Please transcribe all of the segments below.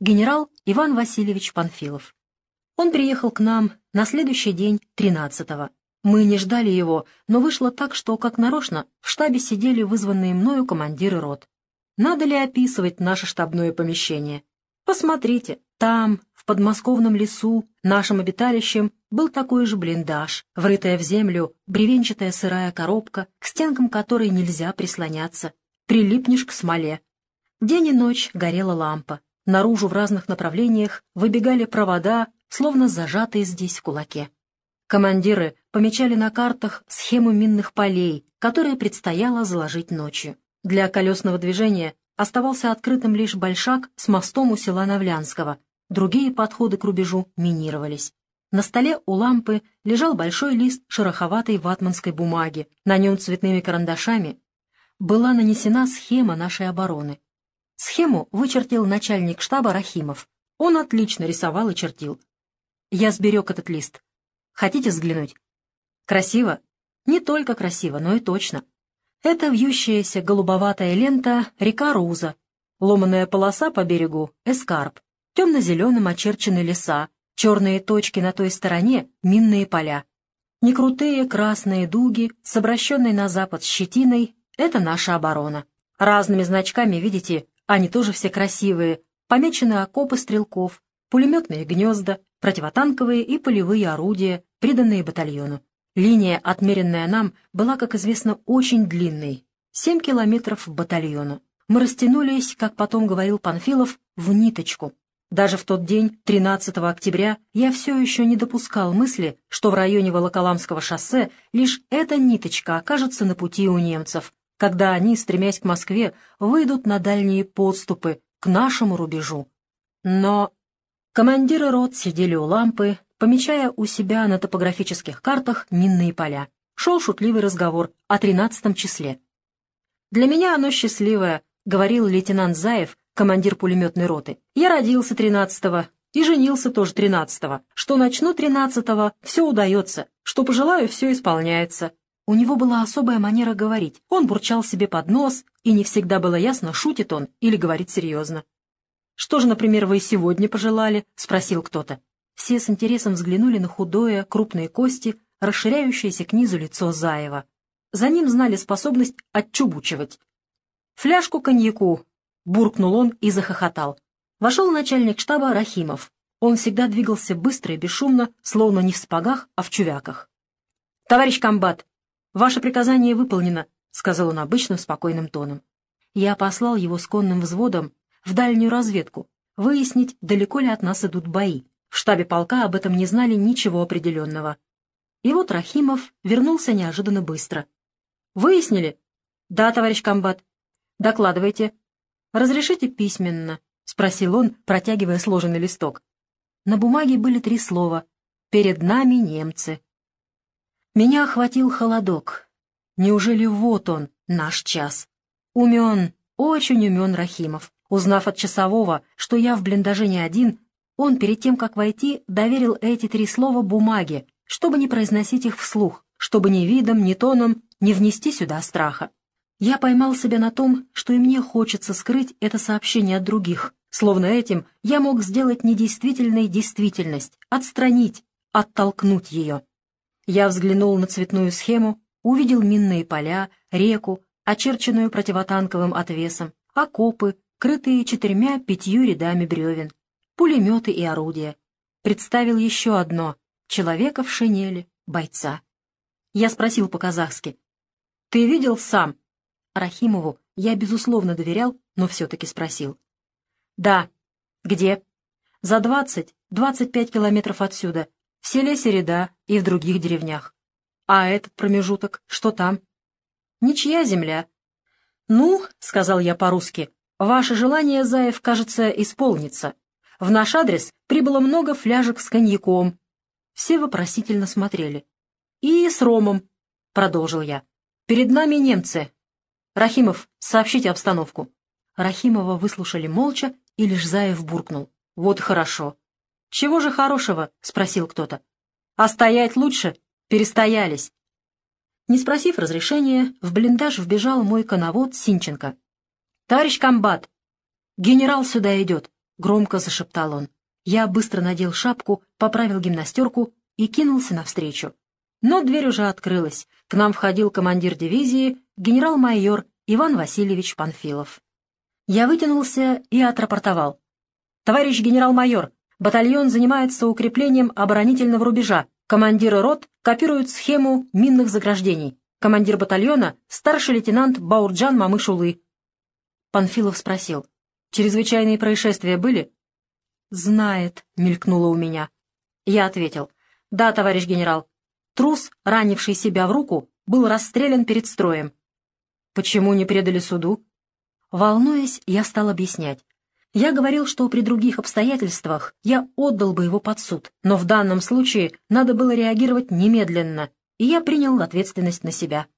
генерал Иван Васильевич Панфилов. Он приехал к нам на следующий день, 13-го. Мы не ждали его, но вышло так, что, как нарочно, в штабе сидели вызванные мною командиры рот. Надо ли описывать наше штабное помещение? Посмотрите, там, в подмосковном лесу, нашим обиталищем, был такой же блиндаж, врытая в землю бревенчатая сырая коробка, к стенкам которой нельзя прислоняться. Прилипнешь к смоле. День и ночь горела лампа. Наружу в разных направлениях выбегали провода, словно зажатые здесь в кулаке. Командиры помечали на картах схему минных полей, которые предстояло заложить ночью. Для колесного движения оставался открытым лишь большак с мостом у села Навлянского. Другие подходы к рубежу минировались. На столе у лампы лежал большой лист шероховатой ватманской бумаги. На нем цветными карандашами была нанесена схема нашей обороны. Схему вычертил начальник штаба Рахимов. Он отлично рисовал и чертил. Я сберег этот лист. Хотите взглянуть? Красиво? Не только красиво, но и точно. Это вьющаяся голубоватая лента река Руза, ломаная полоса по берегу — эскарп, темно-зеленым очерчены леса, черные точки на той стороне — минные поля. Некрутые красные дуги с обращенной на запад щетиной — это наша оборона. Разными значками, видите, они тоже все красивые, помечены окопы стрелков, пулеметные гнезда, противотанковые и полевые орудия, приданные батальону. Линия, отмеренная нам, была, как известно, очень длинной — 7 километров в батальону. Мы растянулись, как потом говорил Панфилов, в ниточку. Даже в тот день, 13 октября, я все еще не допускал мысли, что в районе Волоколамского шоссе лишь эта ниточка окажется на пути у немцев, когда они, стремясь к Москве, выйдут на дальние подступы, к нашему рубежу. Но командиры рот сидели у лампы, помечая у себя на топографических картах минные поля. Шел шутливый разговор о тринадцатом числе. «Для меня оно счастливое», — говорил лейтенант Заев, командир пулеметной роты. «Я родился тринадцатого и женился тоже тринадцатого. Что начну тринадцатого, все удается. Что пожелаю, все исполняется. У него была особая манера говорить. Он бурчал себе под нос, и не всегда было ясно, шутит он или говорит серьезно. «Что же, например, вы сегодня пожелали?» — спросил кто-то. Все с интересом взглянули на худое, крупные кости, расширяющееся к низу лицо Заева. За ним знали способность отчубучивать. «Фляжку коньяку!» — буркнул он и захохотал. Вошел начальник штаба Рахимов. Он всегда двигался быстро и бесшумно, словно не в спагах, а в чувяках. «Товарищ комбат, «Ваше приказание выполнено», — сказал он обычным спокойным тоном. Я послал его с конным взводом в дальнюю разведку, выяснить, далеко ли от нас идут бои. В штабе полка об этом не знали ничего определенного. И вот Рахимов вернулся неожиданно быстро. «Выяснили?» «Да, товарищ комбат». «Докладывайте». «Разрешите письменно?» — спросил он, протягивая сложенный листок. На бумаге были три слова. «Перед нами немцы». Меня охватил холодок. Неужели вот он, наш час? Умен, очень умен Рахимов. Узнав от часового, что я в блиндаже не один, он перед тем, как войти, доверил эти три слова бумаге, чтобы не произносить их вслух, чтобы ни видом, ни тоном не внести сюда страха. Я поймал себя на том, что и мне хочется скрыть это сообщение от других, словно этим я мог сделать недействительной действительность, отстранить, оттолкнуть ее. Я взглянул на цветную схему, увидел минные поля, реку, очерченную противотанковым отвесом, окопы, крытые четырьмя-пятью рядами бревен, пулеметы и орудия. Представил еще одно — человека в шинели, бойца. Я спросил по-казахски. «Ты видел сам?» Рахимову я, безусловно, доверял, но все-таки спросил. «Да. Где?» «За двадцать-двадцать пять километров отсюда, в селе Середа и в других деревнях. А этот промежуток, что там? Ничья земля. Ну, — сказал я по-русски, — ваше желание, Заев, кажется, исполнится. В наш адрес прибыло много фляжек с коньяком. Все вопросительно смотрели. И с ромом, — продолжил я. Перед нами немцы. Рахимов, сообщите обстановку. Рахимова выслушали молча, и лишь Заев буркнул. Вот хорошо. «Чего же хорошего?» — спросил кто-то. «А стоять лучше? Перестоялись». Не спросив разрешения, в блиндаж вбежал мой коновод Синченко. «Товарищ комбат, генерал сюда идет. громко зашептал он. Я быстро надел шапку, поправил гимнастерку и кинулся навстречу. Но дверь уже открылась. К нам входил командир дивизии, генерал-майор Иван Васильевич Панфилов. Я вытянулся и отрапортовал. «Товарищ генерал-майор, батальон занимается укреплением оборонительного рубежа. Командиры рот копируют схему минных заграждений. Командир батальона — старший лейтенант Баурджан Мамышулы». Панфилов спросил. «Чрезвычайные происшествия были?» «Знает», — мелькнуло у меня. Я ответил. «Да, товарищ генерал. Трус, ранивший себя в руку, был расстрелян перед строем». «Почему не предали суду?» Волнуясь, я стал объяснять. Я говорил, что при других обстоятельствах я отдал бы его под суд, но в данном случае надо было реагировать немедленно, и я принял ответственность на себя.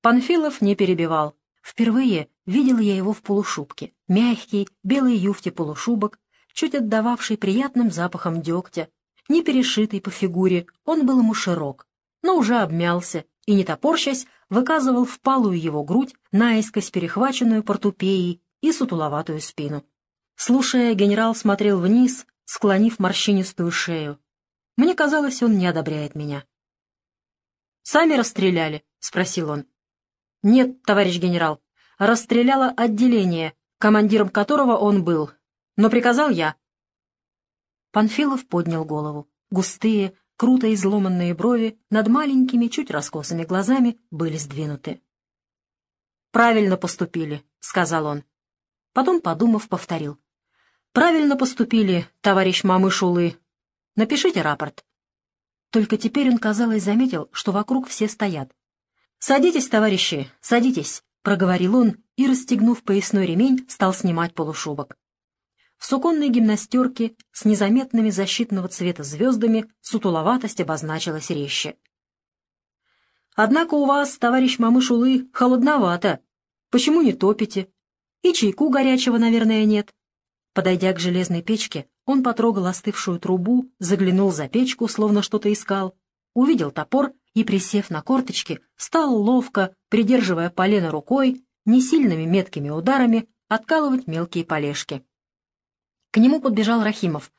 Панфилов не перебивал. Впервые видел я его в полушубке. Мягкий, белый юфте полушубок, чуть отдававший приятным запахом дегтя. Не перешитый по фигуре, он был ему широк, но уже обмялся и, не топорщась, выказывал впалую его грудь, наискось перехваченную портупеей и сутуловатую спину. Слушая, генерал смотрел вниз, склонив морщинистую шею. Мне казалось, он не одобряет меня. «Сами расстреляли?» — спросил он. «Нет, товарищ генерал, расстреляло отделение, командиром которого он был, но приказал я». Панфилов поднял голову. Густые, круто изломанные брови над маленькими, чуть раскосыми глазами были сдвинуты. «Правильно поступили», — сказал он. Потом, подумав, повторил. «Правильно поступили, товарищ Мамышулы. Напишите рапорт». Только теперь он, казалось, заметил, что вокруг все стоят. «Садитесь, товарищи, садитесь», — проговорил он и, расстегнув поясной ремень, стал снимать полушубок. В суконной гимнастерке с незаметными защитного цвета звездами сутуловатость обозначилась резче. «Однако у вас, товарищ Мамышулы, холодновато. Почему не топите? И чайку горячего, наверное, нет». Подойдя к железной печке, он потрогал остывшую трубу, заглянул за печку, словно что-то искал, увидел топор и, присев на корточки, стал ловко, придерживая полено рукой, несильными меткими ударами откалывать мелкие полежки. К нему подбежал Рахимов.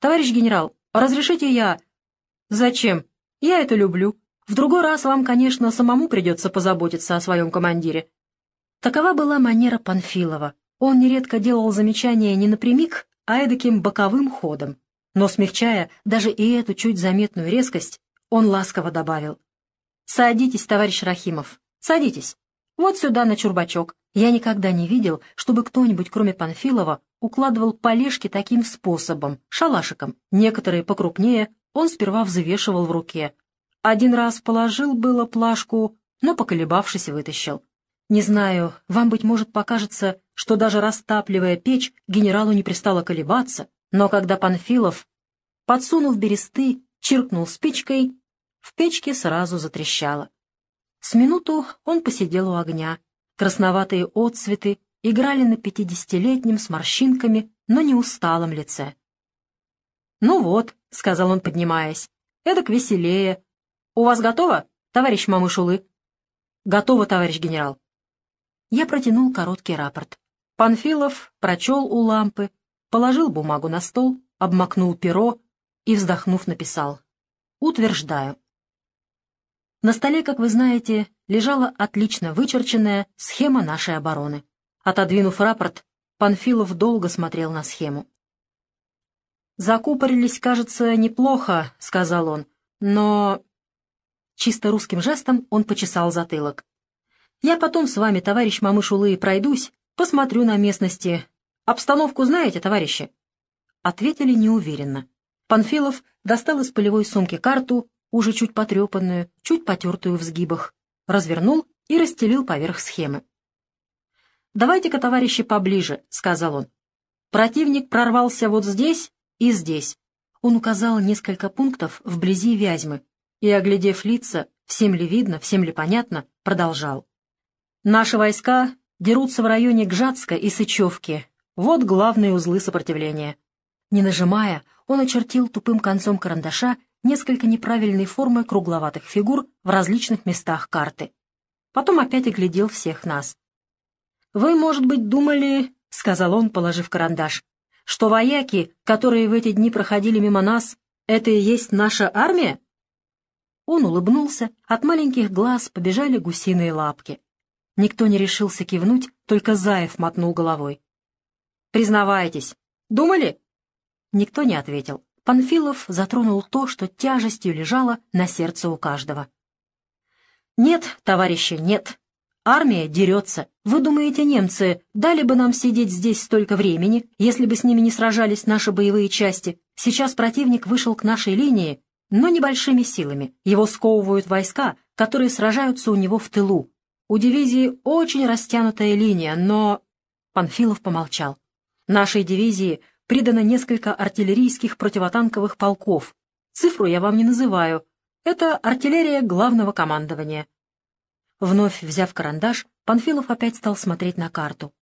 «Товарищ генерал, разрешите я...» «Зачем? Я это люблю. В другой раз вам, конечно, самому придется позаботиться о своем командире». Такова была манера Панфилова. Он нередко делал замечания не напрямик, а эдаким боковым ходом. Но, смягчая даже и эту чуть заметную резкость, он ласково добавил. «Садитесь, товарищ Рахимов, садитесь. Вот сюда, на чурбачок. Я никогда не видел, чтобы кто-нибудь, кроме Панфилова, укладывал полежки таким способом, шалашиком. Некоторые покрупнее он сперва взвешивал в руке. Один раз положил было плашку, но, поколебавшись, вытащил. Не знаю, вам, быть может, покажется, что даже растапливая печь, генералу не пристало колебаться, но когда Панфилов, подсунув бересты, чиркнул спичкой, в печке сразу затрещало. С минуту он посидел у огня. Красноватые отцветы играли на пятидесятилетнем с морщинками, но не усталом лице. «Ну вот», — сказал он, поднимаясь, — «эдак веселее. У вас готово, товарищ Мамышулы?» «Готово, товарищ генерал». Я протянул короткий рапорт. Панфилов прочел у лампы, положил бумагу на стол, обмакнул перо и, вздохнув, написал «Утверждаю». На столе, как вы знаете, лежала отлично вычерченная схема нашей обороны. Отодвинув рапорт, Панфилов долго смотрел на схему. «Закупорились, кажется, неплохо», — сказал он, — «но...» Чисто русским жестом он почесал затылок. «Я потом с вами, товарищ Мамышулы, пройдусь, посмотрю на местности. Обстановку знаете, товарищи?» Ответили неуверенно. Панфилов достал из полевой сумки карту, уже чуть потрепанную, чуть потертую в сгибах, развернул и расстелил поверх схемы. «Давайте-ка, товарищи, поближе», — сказал он. «Противник прорвался вот здесь и здесь». Он указал несколько пунктов вблизи Вязьмы и, оглядев лица, всем ли видно, всем ли понятно, продолжал. «Наши войска дерутся в районе Гжатска и Сычевки. Вот главные узлы сопротивления». Не нажимая, он очертил тупым концом карандаша несколько неправильной формы кругловатых фигур в различных местах карты. Потом опять оглядел всех нас. «Вы, может быть, думали, — сказал он, положив карандаш, что вояки, которые в эти дни проходили мимо нас, это и есть наша армия?» Он улыбнулся, от маленьких глаз побежали гусиные лапки. Никто не решился кивнуть, только Заев мотнул головой. «Признавайтесь, думали?» Никто не ответил. Панфилов затронул то, что тяжестью лежало на сердце у каждого. «Нет, товарищи, нет. Армия дерется. Вы думаете, немцы дали бы нам сидеть здесь столько времени, если бы с ними не сражались наши боевые части? Сейчас противник вышел к нашей линии, но небольшими силами. Его сковывают войска, которые сражаются у него в тылу. У дивизии очень растянутая линия, но...» Панфилов помолчал. «Нашей дивизии придано несколько артиллерийских противотанковых полков. Цифру я вам не называю. Это артиллерия главного командования. Вновь взяв карандаш, Панфилов опять стал смотреть на карту.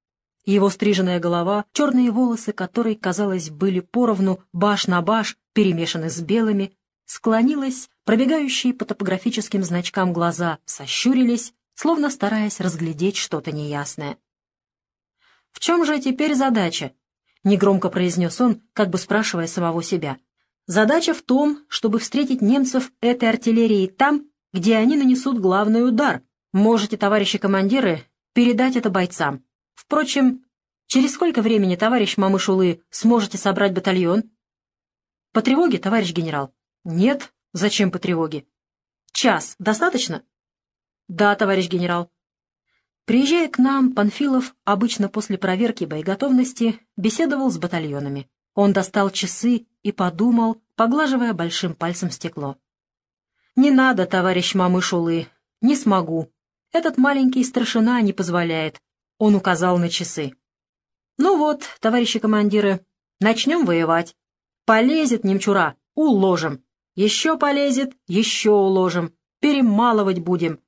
Его стриженная голова, черные волосы которой, казалось, были поровну баш на баш, перемешаны с белыми, склонилась, пробегающие по топографическим значкам глаза сощурились, словно стараясь разглядеть что-то неясное. «В чем же теперь задача?» — негромко произнес он, как бы спрашивая самого себя. «Задача в том, чтобы встретить немцев этой артиллерией там, где они нанесут главный удар, Можете, товарищи командиры, передать это бойцам. Впрочем, через сколько времени, товарищ Мамышулы, сможете собрать батальон? По тревоге, товарищ генерал? Нет. Зачем по тревоге? Час. Достаточно? Да, товарищ генерал. Приезжая к нам, Панфилов, обычно после проверки боеготовности, беседовал с батальонами. Он достал часы и подумал, поглаживая большим пальцем стекло. «Не надо, товарищ Мамышулы, не смогу. Этот маленький старшина не позволяет. Он указал на часы. Ну вот, товарищи командиры, начнем воевать. Полезет немчура, уложим. Еще полезет, еще уложим. Перемалывать будем.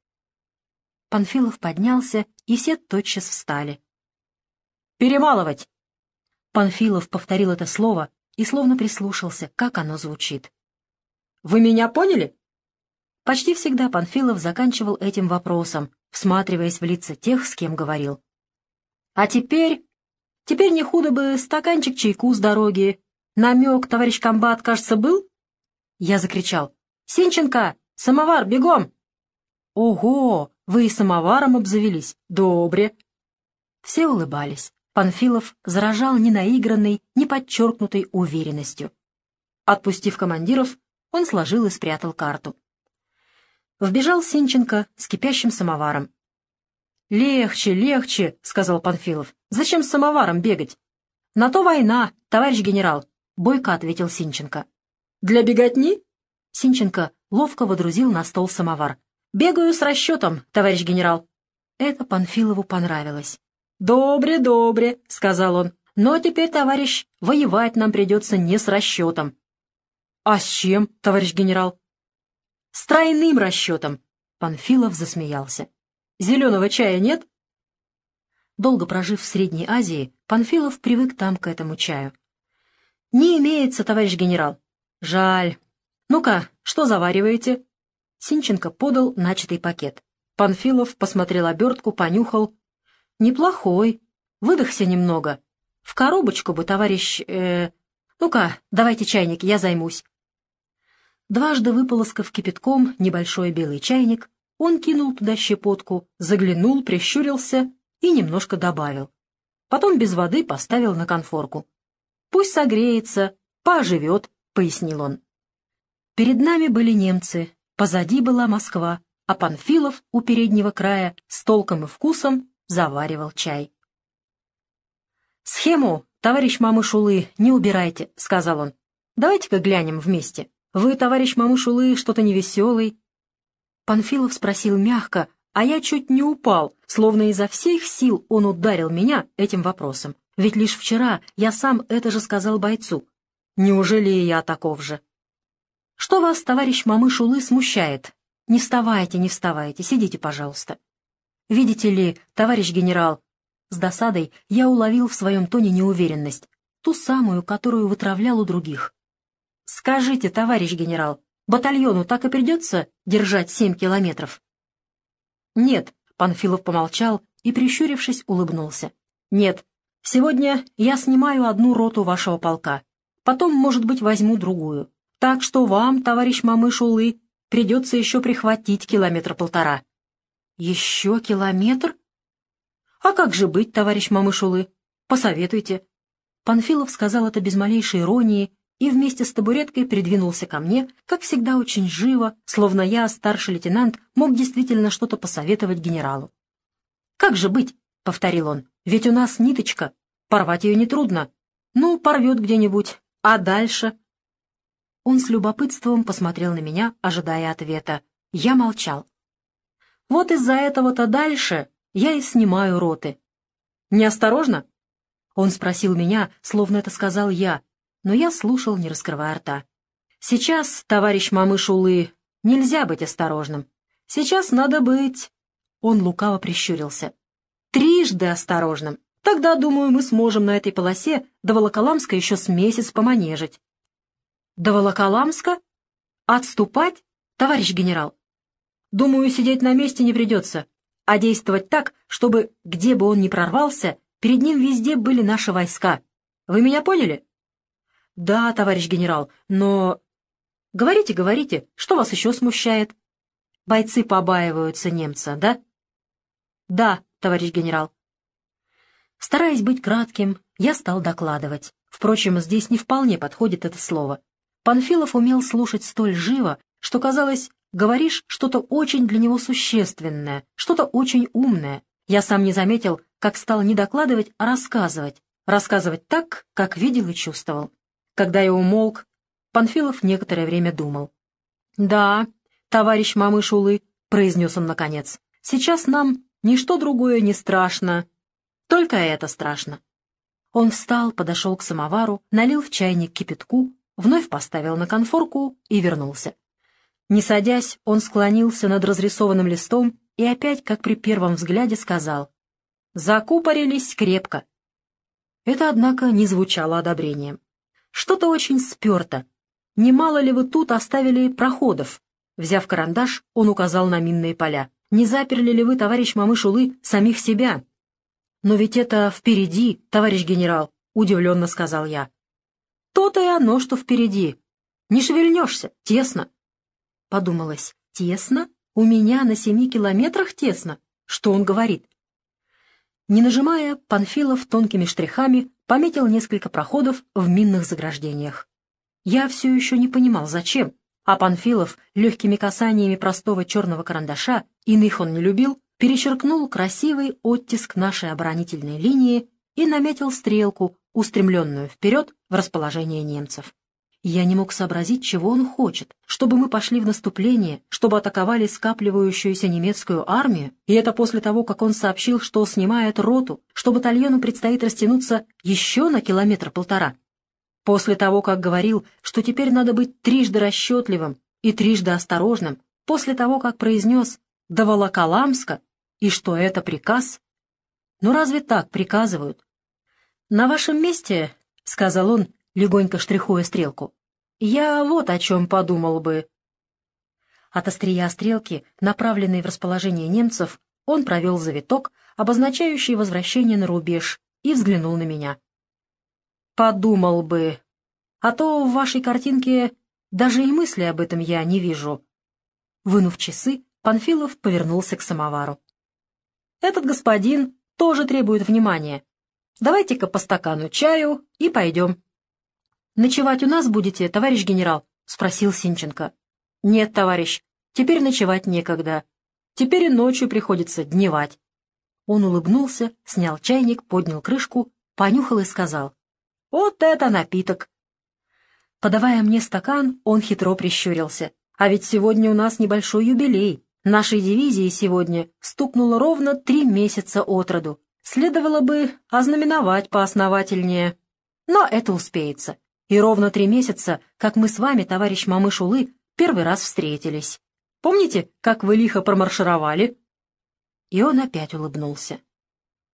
Панфилов поднялся, и все тотчас встали. «Перемалывать!» Панфилов повторил это слово и словно прислушался, как оно звучит. «Вы меня поняли?» Почти всегда Панфилов заканчивал этим вопросом, всматриваясь в лица тех, с кем говорил. «А теперь... Теперь не худо бы стаканчик чайку с дороги. Намек, товарищ комбат, кажется, был?» Я закричал. «Синченко! Самовар, бегом!» «Ого! Вы и самоваром обзавелись. Добре!» Все улыбались. Панфилов заражал ни наигранной, ни подчеркнутой уверенностью. Отпустив командиров, он сложил и спрятал карту. Вбежал Синченко с кипящим самоваром. «Легче, легче», — сказал Панфилов. «Зачем с самоваром бегать?» «На то война, товарищ генерал», — бойко ответил Синченко. «Для беготни?» Синченко ловко водрузил на стол самовар. «Бегаю с расчетом, товарищ генерал». Это Панфилову понравилось. «Добре, добре», — сказал он. «Но теперь, товарищ, воевать нам придется не с расчетом». «А с чем, товарищ генерал?» С тройным расчетом. Панфилов засмеялся. Зеленого чая нет? Долго прожив в Средней Азии, Панфилов привык там к этому чаю. Не имеется, товарищ генерал. Жаль. Ну-ка, что завариваете? Синченко подал начатый пакет. Панфилов посмотрел обертку, понюхал. Неплохой. Выдохся немного. В коробочку бы, товарищ... Э... Ну-ка, давайте чайник, я займусь. Дважды выполоскав кипятком небольшой белый чайник, он кинул туда щепотку, заглянул, прищурился и немножко добавил. Потом без воды поставил на конфорку. «Пусть согреется, поживет», — пояснил он. Перед нами были немцы, позади была Москва, а Панфилов у переднего края с толком и вкусом заваривал чай. «Схему, товарищ Мамышулы, не убирайте», — сказал он. «Давайте-ка глянем вместе». «Вы, товарищ Мамышулы, что-то невеселый?» Панфилов спросил мягко, а я чуть не упал, словно изо всех сил он ударил меня этим вопросом. Ведь лишь вчера я сам это же сказал бойцу. Неужели и я таков же? «Что вас, товарищ Мамышулы, смущает? Не вставайте, не вставайте, сидите, пожалуйста». «Видите ли, товарищ генерал...» С досадой я уловил в своем тоне неуверенность, ту самую, которую вытравлял у других. «Скажите, товарищ генерал, батальону так и придется держать семь километров?» «Нет», — Панфилов помолчал и, прищурившись, улыбнулся. «Нет, Сегодня я снимаю одну роту вашего полка. Потом, может быть, возьму другую. Так что вам, товарищ Мамыш-Улы, придется еще прихватить километр-полтора». «Еще километр?» «А как же быть, товарищ Мамышулы? Посоветуйте». Панфилов сказал это без малейшей иронии и вместе с табуреткой придвинулся ко мне, как всегда очень живо, словно я, старший лейтенант, мог действительно что-то посоветовать генералу. «Как же быть?» — повторил он. «Ведь у нас ниточка. Порвать ее нетрудно. Ну, порвет где-нибудь. А дальше?» Он с любопытством посмотрел на меня, ожидая ответа. Я молчал. «Вот из-за этого-то дальше я и снимаю роты». «Неосторожно?» Он спросил меня, словно это сказал я, но я слушал, не раскрывая рта. «Сейчас, товарищ Мамышулы, нельзя быть осторожным. Сейчас надо быть...» Он лукаво прищурился. «Трижды осторожным. Тогда, думаю, мы сможем на этой полосе до Волоколамска еще с месяц поманежить». «До Волоколамска? Отступать, товарищ генерал?» «Думаю, сидеть на месте не придется, а действовать так, чтобы, где бы он ни прорвался, перед ним везде были наши войска. Вы меня поняли?» «Да, товарищ генерал, но...» «Говорите, говорите, что вас еще смущает?» «Бойцы побаиваются немца, да?» «Да, товарищ генерал». Стараясь быть кратким, я стал докладывать. Впрочем, здесь не вполне подходит это слово. Панфилов умел слушать столь живо, что, казалось, говоришь что-то очень для него существенное, что-то очень умное. Я сам не заметил, как стал не докладывать, а рассказывать. Рассказывать так, как видел и чувствовал. Когда я умолк, Панфилов некоторое время думал. «Да, товарищ Мамышулы», — произнес он наконец, — «сейчас нам ничто другое не страшно, только это страшно». Он встал, подошел к самовару, налил в чайник кипятку, вновь поставил на конфорку и вернулся. Не садясь, он склонился над разрисованным листом и опять, как при первом взгляде, сказал «Закупорились крепко». Это, однако, не звучало одобрением. Что-то очень сперто. Немало ли вы тут оставили проходов? Взяв карандаш, он указал на минные поля. Не заперли ли вы, товарищ Мамышулы, самих себя? Но ведь это впереди, товарищ генерал, удивленно сказал я. То-то и оно, что впереди. Не шевельнешься, тесно. Подумалось, тесно? У меня на семи километрах тесно? Что он говорит? Не нажимая, Панфилов тонкими штрихами пометил несколько проходов в минных заграждениях. Я все еще не понимал, зачем, а Панфилов легкими касаниями простого черного карандаша, иных он не любил, перечеркнул красивый оттиск нашей оборонительной линии и наметил стрелку, устремленную вперед в расположение немцев. Я не мог сообразить, чего он хочет, чтобы мы пошли в наступление, чтобы атаковали скапливающуюся немецкую армию, и это после того, как он сообщил, что снимает роту, что батальону предстоит растянуться еще на километр-полтора. После того, как говорил, что теперь надо быть трижды расчетливым и трижды осторожным, после того, как произнес «до Волоколамска» и что это приказ. Ну разве так приказывают? «На вашем месте», — сказал он, легонько штрихуя стрелку, я вот о чем подумал бы. От острия стрелки, направленной в расположение немцев, он провел завиток, обозначающий возвращение на рубеж, и взглянул на меня. «Подумал бы. А то в вашей картинке даже и мысли об этом я не вижу». Вынув часы, Панфилов повернулся к самовару. «Этот господин тоже требует внимания. Давайте-ка по стакану чаю и пойдем». «Ночевать у нас будете, товарищ генерал?» — спросил Синченко. «Нет, товарищ, теперь ночевать некогда. Теперь и ночью приходится дневать». Он улыбнулся, снял чайник, поднял крышку, понюхал и сказал. «Вот это напиток!» Подавая мне стакан, он хитро прищурился. «А ведь сегодня у нас небольшой юбилей. Нашей дивизии сегодня стукнуло ровно три месяца от роду. Следовало бы ознаменовать поосновательнее. Но это успеется. И ровно три месяца, как мы с вами, товарищ Мамышулы, первый раз встретились. Помните, как вы лихо промаршировали?» И он опять улыбнулся.